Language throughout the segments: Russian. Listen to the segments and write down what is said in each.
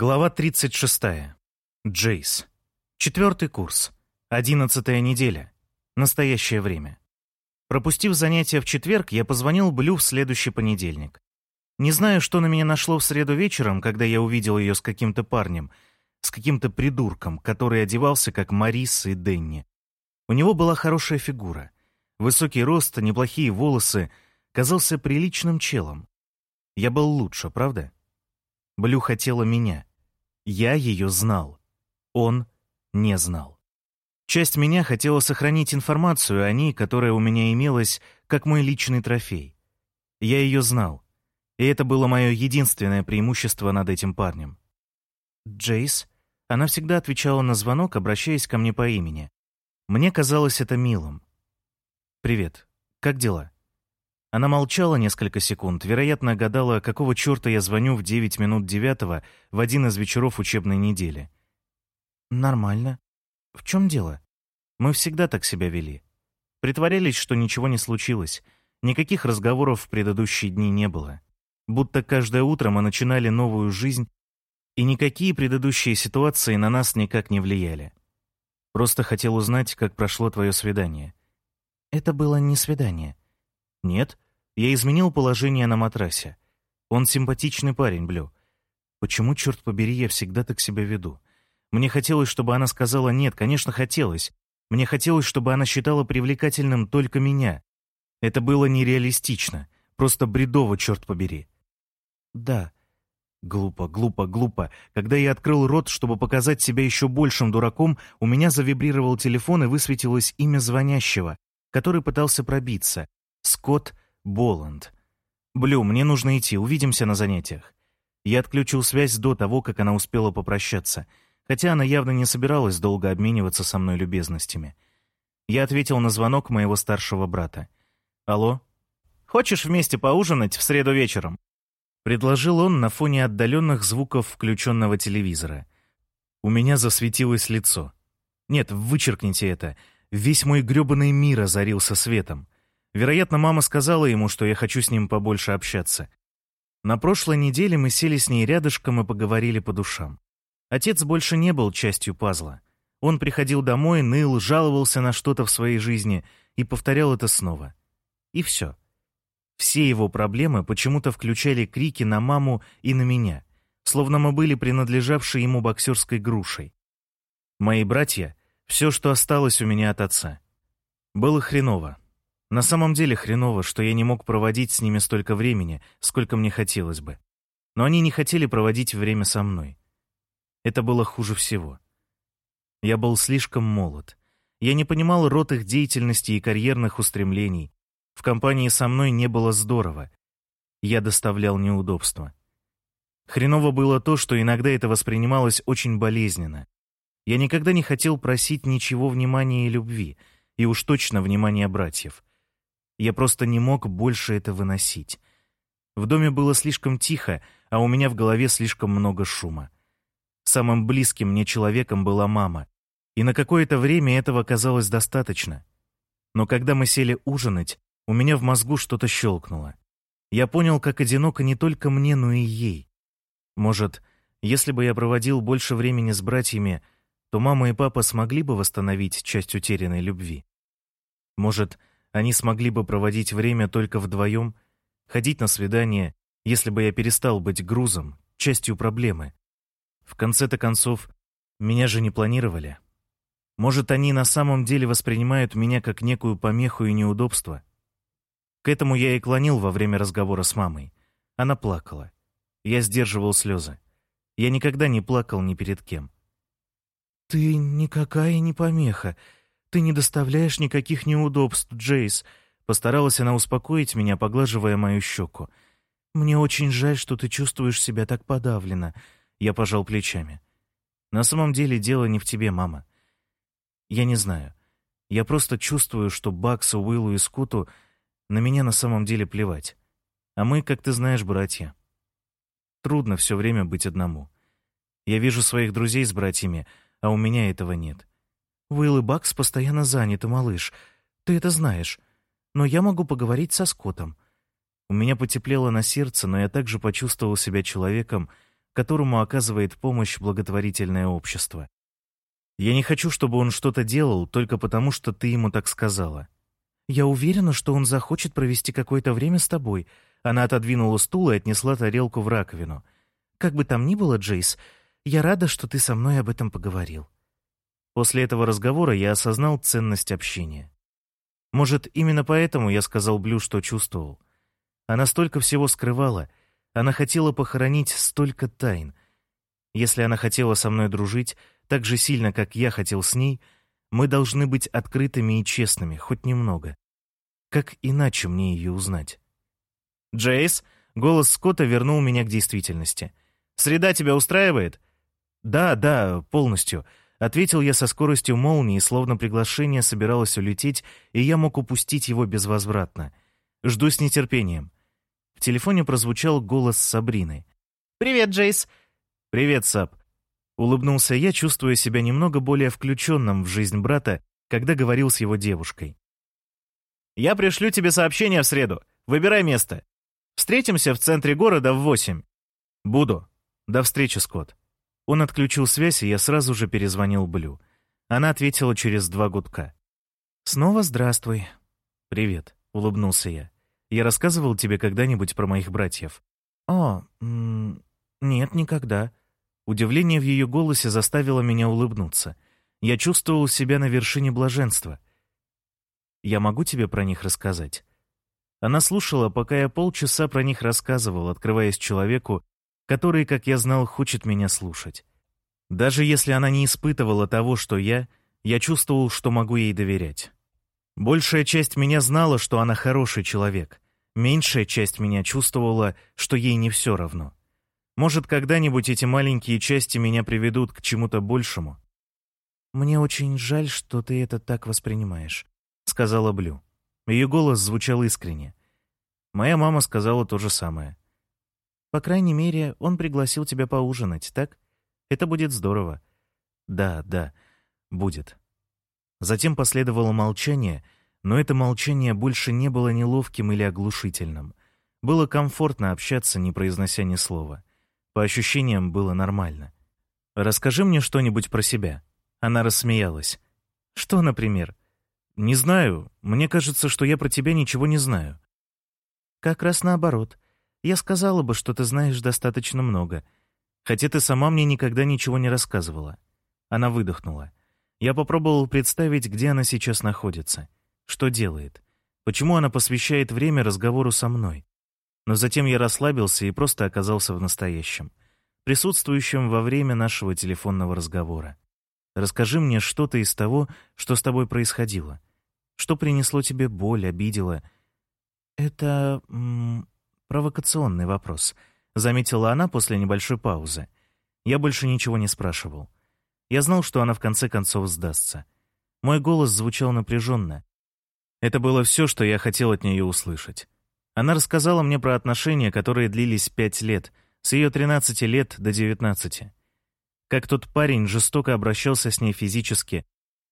Глава 36. Джейс. Четвертый курс. Одиннадцатая неделя. Настоящее время. Пропустив занятия в четверг, я позвонил Блю в следующий понедельник. Не знаю, что на меня нашло в среду вечером, когда я увидел ее с каким-то парнем, с каким-то придурком, который одевался как Марис и Денни. У него была хорошая фигура. Высокий рост, неплохие волосы. Казался приличным челом. Я был лучше, правда? Блю хотела меня. Я ее знал. Он не знал. Часть меня хотела сохранить информацию о ней, которая у меня имелась, как мой личный трофей. Я ее знал. И это было мое единственное преимущество над этим парнем. Джейс, она всегда отвечала на звонок, обращаясь ко мне по имени. Мне казалось это милым. «Привет. Как дела?» Она молчала несколько секунд, вероятно, гадала, какого черта я звоню в 9 минут девятого в один из вечеров учебной недели. «Нормально. В чем дело? Мы всегда так себя вели. Притворялись, что ничего не случилось. Никаких разговоров в предыдущие дни не было. Будто каждое утро мы начинали новую жизнь, и никакие предыдущие ситуации на нас никак не влияли. Просто хотел узнать, как прошло твое свидание». «Это было не свидание», нет, я изменил положение на матрасе. Он симпатичный парень, Блю. Почему, черт побери, я всегда так себя веду? Мне хотелось, чтобы она сказала «нет», конечно, хотелось. Мне хотелось, чтобы она считала привлекательным только меня. Это было нереалистично, просто бредово, черт побери. Да, глупо, глупо, глупо. Когда я открыл рот, чтобы показать себя еще большим дураком, у меня завибрировал телефон и высветилось имя звонящего, который пытался пробиться. Скотт Боланд. «Блю, мне нужно идти, увидимся на занятиях». Я отключил связь до того, как она успела попрощаться, хотя она явно не собиралась долго обмениваться со мной любезностями. Я ответил на звонок моего старшего брата. «Алло? Хочешь вместе поужинать в среду вечером?» Предложил он на фоне отдаленных звуков включенного телевизора. У меня засветилось лицо. Нет, вычеркните это. Весь мой грёбаный мир озарился светом. Вероятно, мама сказала ему, что я хочу с ним побольше общаться. На прошлой неделе мы сели с ней рядышком и поговорили по душам. Отец больше не был частью пазла. Он приходил домой, ныл, жаловался на что-то в своей жизни и повторял это снова. И все. Все его проблемы почему-то включали крики на маму и на меня, словно мы были принадлежавшие ему боксерской грушей. Мои братья — все, что осталось у меня от отца. Было хреново, на самом деле хреново, что я не мог проводить с ними столько времени, сколько мне хотелось бы. Но они не хотели проводить время со мной. Это было хуже всего. Я был слишком молод. Я не понимал род их деятельности и карьерных устремлений. В компании со мной не было здорово. Я доставлял неудобства. Хреново было то, что иногда это воспринималось очень болезненно. Я никогда не хотел просить ничего внимания и любви, и уж точно внимания братьев — я просто не мог больше это выносить. В доме было слишком тихо, а у меня в голове слишком много шума. Самым близким мне человеком была мама, и на какое-то время этого казалось достаточно. Но когда мы сели ужинать, у меня в мозгу что-то щелкнуло. Я понял, как одиноко не только мне, но и ей. Может, если бы я проводил больше времени с братьями, то мама и папа смогли бы восстановить часть утерянной любви. Может, они смогли бы проводить время только вдвоем, ходить на свидания, если бы я перестал быть грузом, частью проблемы. В конце-то концов, меня же не планировали. Может, они на самом деле воспринимают меня как некую помеху и неудобство? К этому я и клонил во время разговора с мамой. Она плакала. Я сдерживал слезы. Я никогда не плакал ни перед кем. «Ты никакая не помеха», «Ты не доставляешь никаких неудобств, Джейс», — постаралась она успокоить меня, поглаживая мою щеку. «Мне очень жаль, что ты чувствуешь себя так подавленно», — я пожал плечами. «На самом деле дело не в тебе, мама. Я не знаю. Я просто чувствую, что Баксу, Уиллу и Скуту на меня на самом деле плевать. А мы, как ты знаешь, братья. Трудно все время быть одному. Я вижу своих друзей с братьями, а у меня этого нет. Уилл и Бакс постоянно заняты, малыш. Ты это знаешь. Но я могу поговорить со Скоттом. У меня потеплело на сердце, но я также почувствовал себя человеком, которому оказывает помощь благотворительное общество. Я не хочу, чтобы он что-то делал только потому, что ты ему так сказала. Я уверена, что он захочет провести какое-то время с тобой. Она отодвинула стул и отнесла тарелку в раковину. Как бы там ни было, Джейс, я рада, что ты со мной об этом поговорил. После этого разговора я осознал ценность общения. Может, именно поэтому я сказал Блю, что чувствовал. Она столько всего скрывала, она хотела похоронить столько тайн. Если она хотела со мной дружить так же сильно, как я хотел с ней, мы должны быть открытыми и честными, хоть немного. Как иначе мне ее узнать? «Джейс!» — голос Скотта вернул меня к действительности. «Среда тебя устраивает?» «Да, да, полностью», — ответил я со скоростью молнии, словно приглашение собиралось улететь, и я мог упустить его безвозвратно. «Жду с нетерпением». В телефоне прозвучал голос Сабрины. «Привет, Джейс!» «Привет, Саб!» Улыбнулся я, чувствуя себя немного более включенным в жизнь брата, когда говорил с его девушкой. «Я пришлю тебе сообщение в среду. Выбирай место. Встретимся в центре города в восемь». «Буду. До встречи, Скотт». Он отключил связь, и я сразу же перезвонил Блю. Она ответила через два гудка. «Снова здравствуй». «Привет», — улыбнулся я. Я рассказывал тебе когда-нибудь про моих братьев?» «О, нет, никогда». Удивление в ее голосе заставило меня улыбнуться. Я чувствовал себя на вершине блаженства. «Я могу тебе про них рассказать?» Она слушала, пока я полчаса про них рассказывал, открываясь человеку, который, как я знал, хочет меня слушать. Даже если она не испытывала того, что я, я чувствовал, что могу ей доверять. Большая часть меня знала, что она хороший человек. Меньшая часть меня чувствовала, что ей не все равно. Может, когда-нибудь эти маленькие части меня приведут к чему-то большему? «Мне очень жаль, что ты это так воспринимаешь», — сказала Блю. Ее голос звучал искренне. Моя мама сказала то же самое. «По крайней мере, он пригласил тебя поужинать, так? Это будет здорово». «Да, да, будет». Затем последовало молчание, но это молчание больше не было неловким или оглушительным. Было комфортно общаться, не произнося ни слова. По ощущениям, было нормально. «Расскажи мне что-нибудь про себя». Она рассмеялась. «Что, например?» «Не знаю. Мне кажется, что я про тебя ничего не знаю». «Как раз наоборот. Я сказала бы, что ты знаешь достаточно много. Хотя ты сама мне никогда ничего не рассказывала». Она выдохнула. Я попробовал представить, где она сейчас находится, что делает, почему она посвящает время разговору со мной. Но затем я расслабился и просто оказался в настоящем, присутствующем во время нашего телефонного разговора. Расскажи мне что-то из того, что с тобой происходило. Что принесло тебе боль, обидело? Это провокационный вопрос, заметила она после небольшой паузы. Я больше ничего не спрашивал. Я знал, что она в конце концов сдастся. Мой голос звучал напряженно. Это было все, что я хотел от нее услышать. Она рассказала мне про отношения, которые длились пять лет, с ее 13 лет до 19. Как тот парень жестоко обращался с ней физически,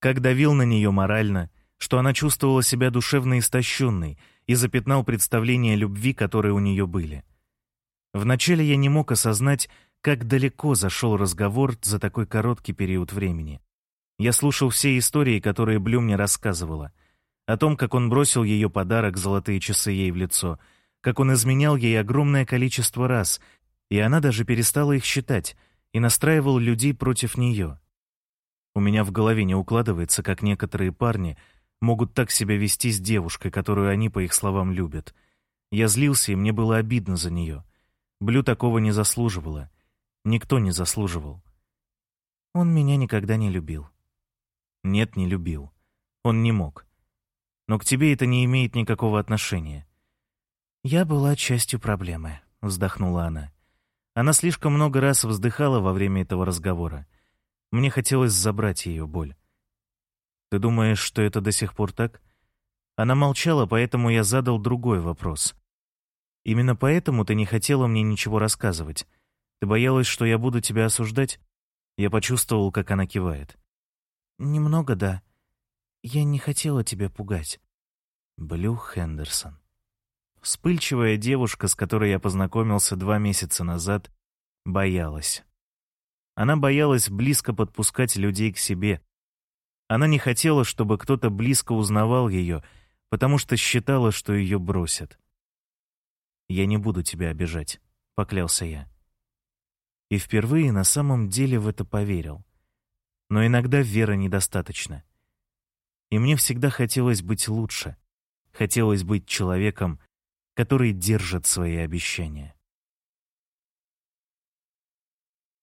как давил на нее морально, что она чувствовала себя душевно истощенной и запятнал представления любви, которые у нее были. Вначале я не мог осознать, как далеко зашел разговор за такой короткий период времени. Я слушал все истории, которые Блю мне рассказывала. О том, как он бросил ее подарок «Золотые часы» ей в лицо, как он изменял ей огромное количество раз, и она даже перестала их считать, и настраивал людей против нее. У меня в голове не укладывается, как некоторые парни могут так себя вести с девушкой, которую они, по их словам, любят. Я злился, и мне было обидно за нее. Блю такого не заслуживала. Никто не заслуживал. Он меня никогда не любил. Нет, не любил. Он не мог. Но к тебе это не имеет никакого отношения. Я была частью проблемы, вздохнула она. Она слишком много раз вздыхала во время этого разговора. Мне хотелось забрать ее боль. Ты думаешь, что это до сих пор так? Она молчала, поэтому я задал другой вопрос. Именно поэтому ты не хотела мне ничего рассказывать. Ты боялась, что я буду тебя осуждать? Я почувствовал, как она кивает. Немного, да. Я не хотела тебя пугать. Блю Хендерсон. Вспыльчивая девушка, с которой я познакомился два месяца назад, боялась. Она боялась близко подпускать людей к себе. Она не хотела, чтобы кто-то близко узнавал ее, потому что считала, что ее бросят. «Я не буду тебя обижать», — поклялся я. И впервые на самом деле в это поверил. Но иногда веры недостаточно. И мне всегда хотелось быть лучше. Хотелось быть человеком, который держит свои обещания.